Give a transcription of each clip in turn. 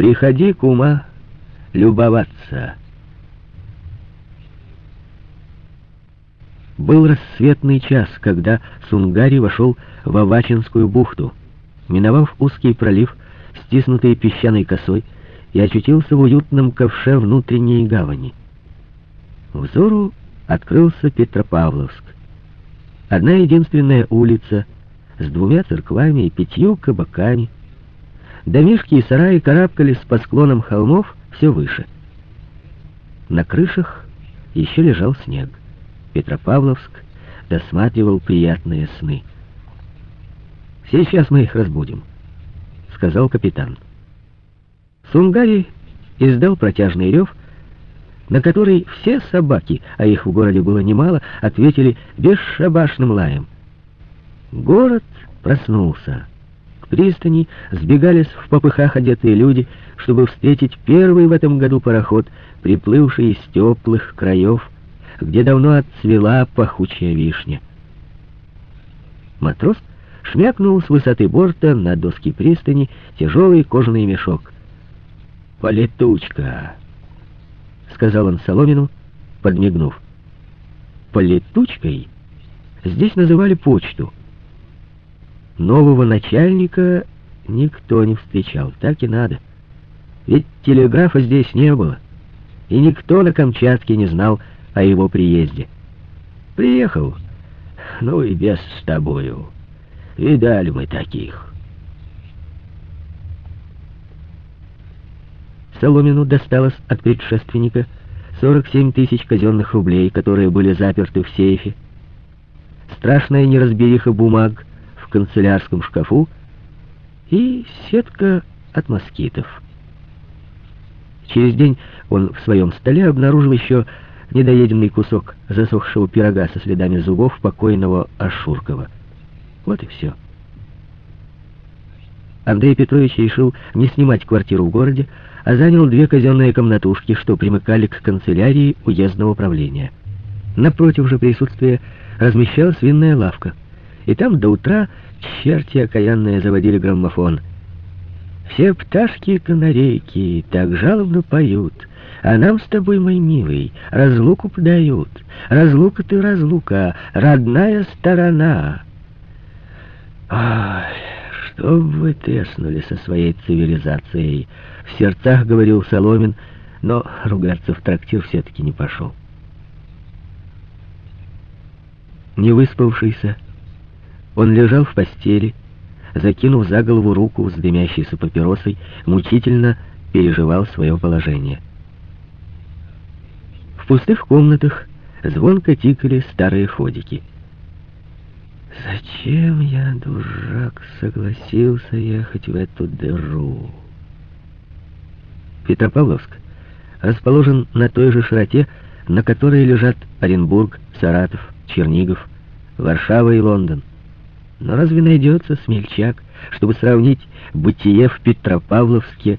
Приходи, кума, любоваться. Был рассветный час, когда Сунгари вошел в Авачинскую бухту. Миновав узкий пролив, стиснутый песчаной косой, и очутился в уютном ковше внутренней гавани. Взору открылся Петропавловск. Одна единственная улица с двумя церквами и пятью кабаками. Домишки и сараи карабкались по склонам холмов все выше. На крышах еще лежал снег. Петропавловск досматривал приятные сны. «Сейчас мы их разбудим», — сказал капитан. Сунгари издал протяжный рев, на который все собаки, а их в городе было немало, ответили бесшабашным лаем. Город проснулся. Пристани сбегались в попыхах одетые люди, чтобы встретить первый в этом году пароход, приплывший из теплых краев, где давно отцвела пахучая вишня. Матрос шмякнул с высоты борта на доски пристани тяжелый кожаный мешок. «Полетучка!» — сказал он Соломину, подмигнув. «Полетучкой» здесь называли почту. Нового начальника никто не встречал, так и надо. Ведь телеграфа здесь не было, и никто на Камчатке не знал о его приезде. Приехал, ну и без с тобою. Видали мы таких. Соломину досталось от предшественника 47 тысяч казенных рублей, которые были заперты в сейфе, страшная неразбериха бумаг канцелярском шкафу и сетка от москитов. Через день он в своем столе обнаружил еще недоеденный кусок засохшего пирога со следами зубов покойного Ашуркова. Вот и все. Андрей Петрович решил не снимать квартиру в городе, а занял две казенные комнатушки, что примыкали к канцелярии уездного управления. Напротив же присутствия размещалась винная лавка, и там до утра черти окаянные заводили граммофон. Все пташки-канарейки так жалобно поют, а нам с тобой, мой милый, разлуку подают. Разлука ты разлука, родная сторона. Ай, чтоб вы треснули со своей цивилизацией, в сердцах говорил Соломин, но ругаться в трактир все-таки не пошел. Не выспавшийся, он лежал в постели, закинув за голову руку с дымящейся папиросой, мучительно переживал свое положение. В пустых комнатах звонко тикали старые ходики. «Зачем я, дурак, согласился ехать в эту дыру?» Петропавловск расположен на той же широте, на которой лежат Оренбург, Саратов, Чернигов, Варшава и Лондон. Но разве найдется смельчак, чтобы сравнить бытие в Петропавловске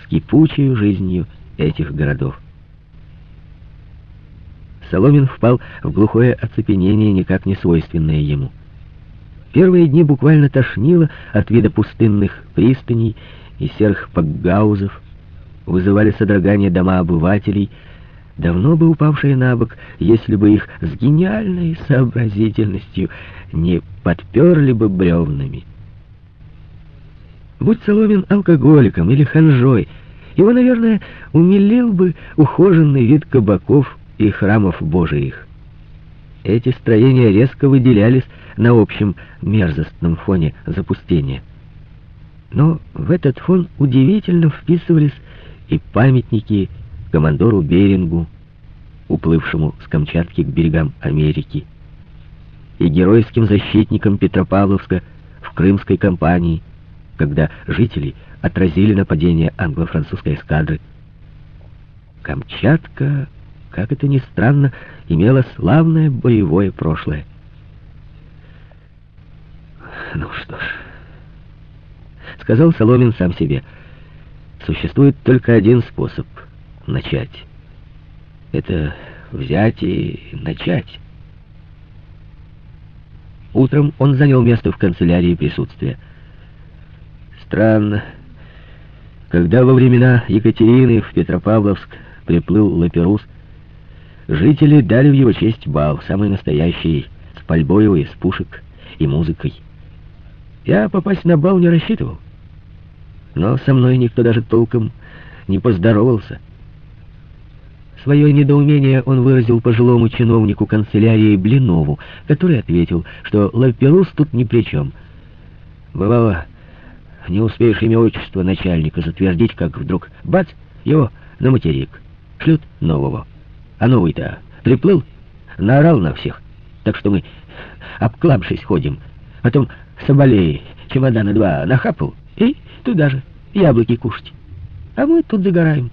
с кипучей жизнью этих городов? Соломин впал в глухое оцепенение, никак не свойственное ему. Первые дни буквально тошнило от вида пустынных пристаней и серых пакгаузов, вызывали содрогание дома обывателей, давно бы упавшие на бок, если бы их с гениальной сообразительностью не подперли бы бревнами. Будь Соломин алкоголиком или ханжой, его, наверное, умилил бы ухоженный вид кабаков и храмов божиих. Эти строения резко выделялись на общем мерзостном фоне запустения. Но в этот фон удивительно вписывались и памятники командору Берингу, уплывшему с Камчатки к берегам Америки, и геройским защитникам Петропавловска в Крымской кампании, когда жители отразили нападение англо-французской эскадры. Камчатка, как это ни странно, имела славное боевое прошлое. «Ну что ж», — сказал Соломин сам себе, — Существует только один способ — начать. Это взять и начать. Утром он занял место в канцелярии присутствия. Странно. Когда во времена Екатерины в Петропавловск приплыл Лаперус, жители дали в его честь бал, самый настоящий, с пальбою из пушек и музыкой. Я попасть на бал не рассчитывал, но со мной никто даже толком не поздоровался. Свое недоумение он выразил пожилому чиновнику канцелярии Блинову, который ответил, что Лаперус тут ни при чем. Бывало, не успеешь имя отчество начальника затвердить, как вдруг, бац, его на материк. Шлют нового. А новый-то приплыл, наорал на всех. Так что мы, обклавшись, ходим. Потом соболей чемодана два нахапал и туда же яблоки кушать. А мы тут загораем.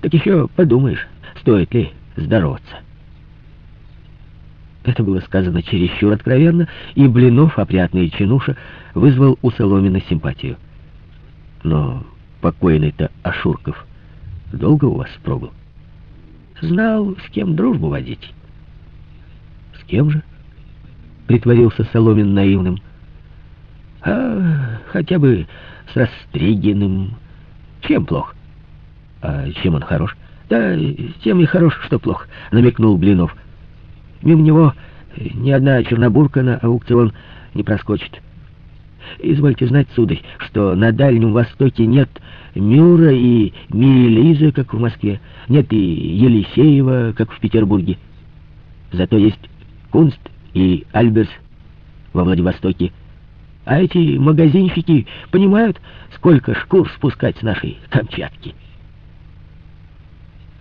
Так еще подумаешь, стоит ли здороваться. Это было сказано чересчур откровенно, и Блинов, опрятный чинуша, вызвал у Соломина симпатию. Но покойный-то Ашурков долго у вас пробыл? Знал, с кем дружбу водить. С кем же? Притворился Соломин наивным. А хотя бы с Растригиным. Чем плохо? А чем он хорош? Да, тем и хорош, что плохо, намекнул Блинов. Мимо него ни одна чернобурка на аукцион не проскочит. Извольте знать, сударь, что на Дальнем Востоке нет Мюра и Мирелиза, как в Москве, нет и Елисеева, как в Петербурге. Зато есть Кунст и Альберс во Владивостоке. А эти магазинщики понимают, сколько шкур спускать с нашей Камчатки.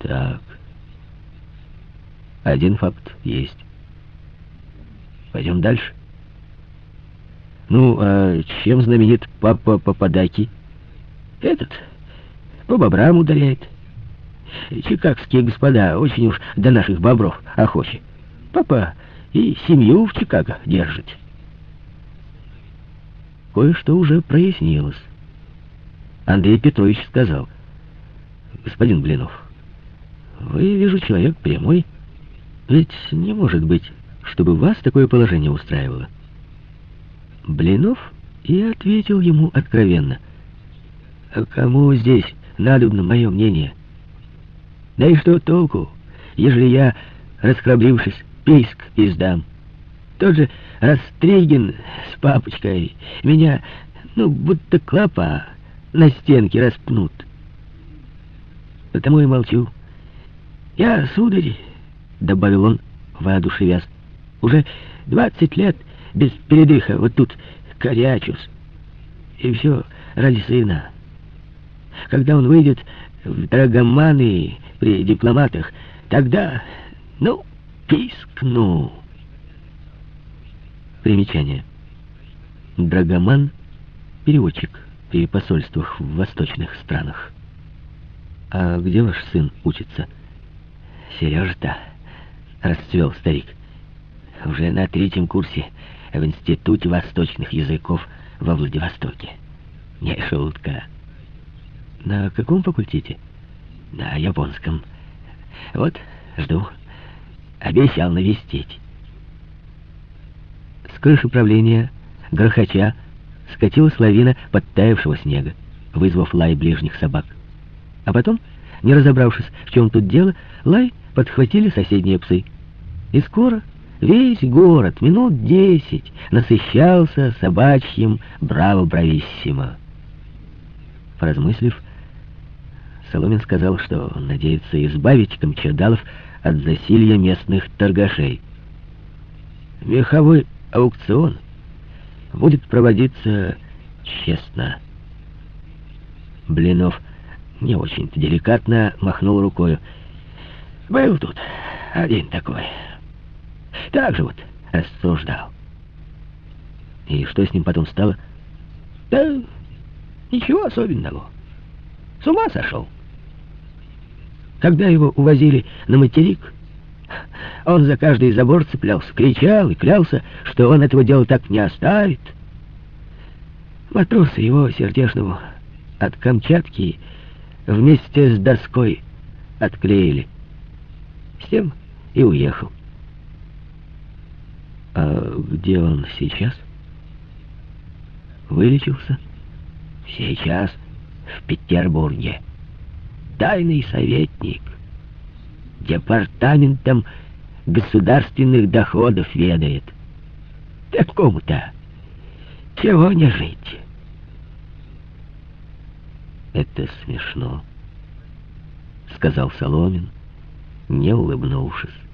Так, один факт есть. Пойдем дальше. Ну, а чем знаменит папа Пападаки? Этот по бобрам ударяет. Чикагские господа очень уж до наших бобров охочи. Папа и семью в Чикаго держит. Кое-что уже прояснилось. Андрей Петрович сказал, «Господин Блинов, вы, вижу, человек прямой, ведь не может быть, чтобы вас такое положение устраивало. Блинов и ответил ему откровенно. А кому здесь надобно мое мнение? Да и что толку, ежели я, расхрабрившись, писк издам? Тот же Растригин с папочкой меня, ну, будто клопа на стенке распнут. Потому и молчу. Я, сударь, — добавил он, воодушевясь. «Уже двадцать лет без передыха вот тут корячусь. И все ради сына. Когда он выйдет в драгоманы при дипломатах, тогда, ну, пискну». Примечание. Драгоман — переводчик при посольствах в восточных странах. «А где ваш сын учится?» «Сережа-то...» расцвел старик. Уже на третьем курсе в Институте восточных языков во Владивостоке. Не шутка. На каком факультете? На японском. Вот, жду. Обещал навестить. С крыши правления, грохоча, скатилась лавина подтаявшего снега, вызвав лай ближних собак. А потом, не разобравшись, в чем тут дело, лай подхватили соседние псы. И скоро весь город, минут десять, насыщался собачьим браво-брависсимо. Поразмыслив, Соломин сказал, что надеется избавить камчадалов от засилья местных торгашей. Меховой аукцион будет проводиться честно. Блинов не очень-то деликатно махнул рукою. Был тут один такой. Так же вот рассуждал. И что с ним потом стало? Да ничего особенного. С ума сошел. Когда его увозили на материк, он за каждый забор цеплялся, кричал и клялся, что он этого дела так не оставит. Матросы его сердечного от Камчатки вместе с доской отклеили. С тем и уехал. А где он сейчас? Вылечился? Сейчас. в Петербурге. Тайный советник. Департаментом государственных доходов ведает. Такому-то чего не жить? Это смешно, сказал Соломин, не улыбнувшись.